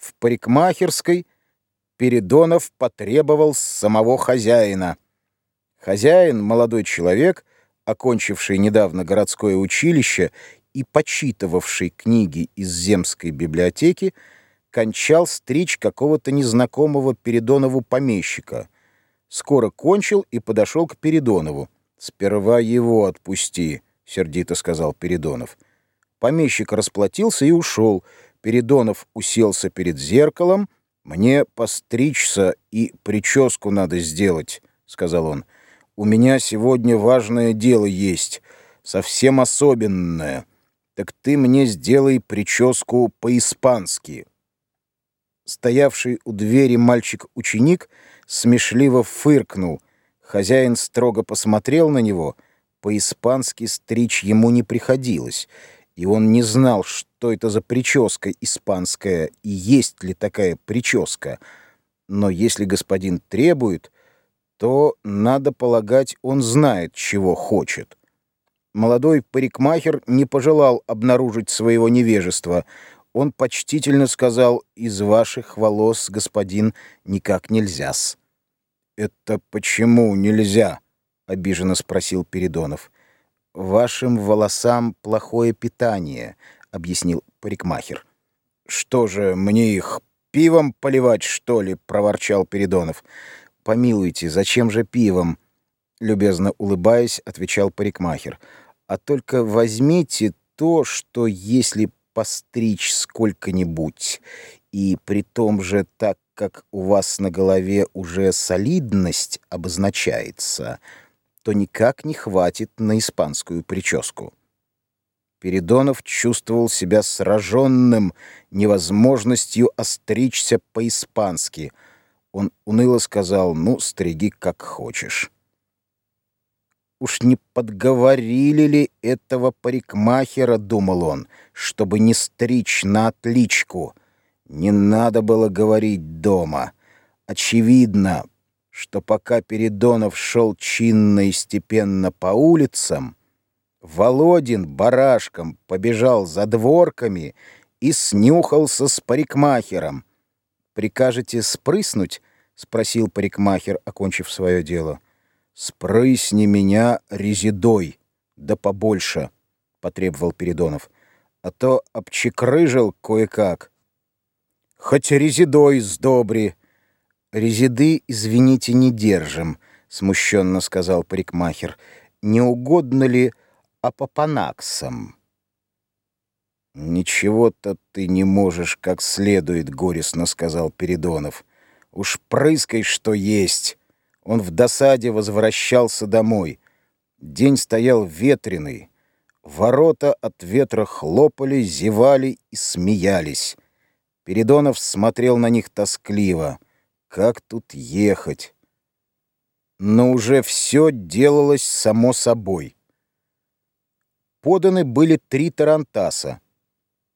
В парикмахерской Передонов потребовал самого хозяина. Хозяин, молодой человек, окончивший недавно городское училище и почитывавший книги из земской библиотеки, кончал стричь какого-то незнакомого Передонову помещика. Скоро кончил и подошел к Передонову. «Сперва его отпусти», — сердито сказал Передонов. Помещик расплатился и ушел. Передонов уселся перед зеркалом. «Мне постричься и прическу надо сделать», — сказал он. «У меня сегодня важное дело есть, совсем особенное. Так ты мне сделай прическу по-испански». Стоявший у двери мальчик-ученик смешливо фыркнул. Хозяин строго посмотрел на него. По-испански стричь ему не приходилось, и он не знал, что это за прическа испанская и есть ли такая прическа. Но если господин требует, то, надо полагать, он знает, чего хочет. Молодой парикмахер не пожелал обнаружить своего невежества — он почтительно сказал, «Из ваших волос, господин, никак нельзя-с». «Это почему нельзя?» — обиженно спросил Передонов. «Вашим волосам плохое питание», — объяснил парикмахер. «Что же, мне их пивом поливать, что ли?» — проворчал Передонов. «Помилуйте, зачем же пивом?» Любезно улыбаясь, отвечал парикмахер. «А только возьмите то, что если постричь сколько-нибудь, и при том же так, как у вас на голове уже солидность обозначается, то никак не хватит на испанскую прическу. Передонов чувствовал себя сраженным невозможностью остричься по-испански. Он уныло сказал, «Ну, стриги как хочешь». Уж не подговорили ли этого парикмахера, думал он, чтобы не стричь на отличку. Не надо было говорить дома. Очевидно, что пока Передонов шел чинно и степенно по улицам, Володин барашком побежал за дворками и снюхался с парикмахером. «Прикажете спрыснуть?» — спросил парикмахер, окончив свое дело. — «Спрысни меня резидой, да побольше», — потребовал Передонов, «а то обчекрыжил кое-как». «Хоть резидой сдобри». «Резиды, извините, не держим», — смущенно сказал парикмахер. «Не угодно ли апопанаксом?» «Ничего-то ты не можешь как следует», — горестно сказал Передонов. «Уж прыскай, что есть». Он в досаде возвращался домой. День стоял ветреный. Ворота от ветра хлопали, зевали и смеялись. Передонов смотрел на них тоскливо. Как тут ехать? Но уже все делалось само собой. Поданы были три тарантаса.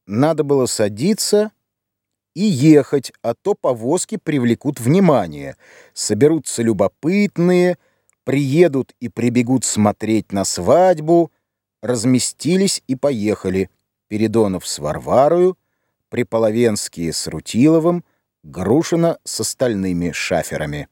Надо было садиться и ехать, а то повозки привлекут внимание. Соберутся любопытные, приедут и прибегут смотреть на свадьбу, разместились и поехали. Передонов с Варварою, Приполовенские с Рутиловым, Грушина с остальными шаферами.